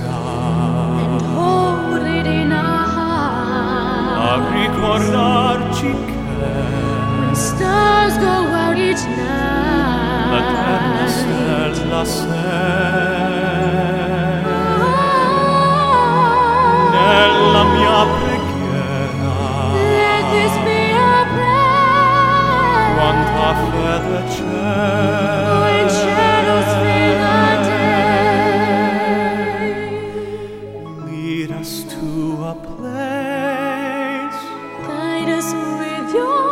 And hold it in our heart. When stars go out each night. La terra stella sera. yo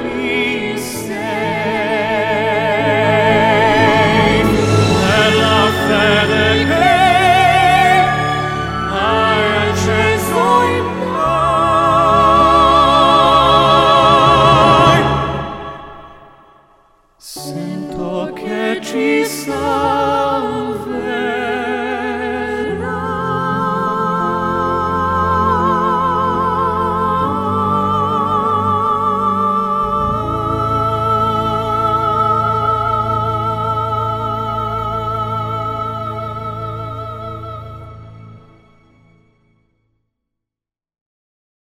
Sento che ci sei.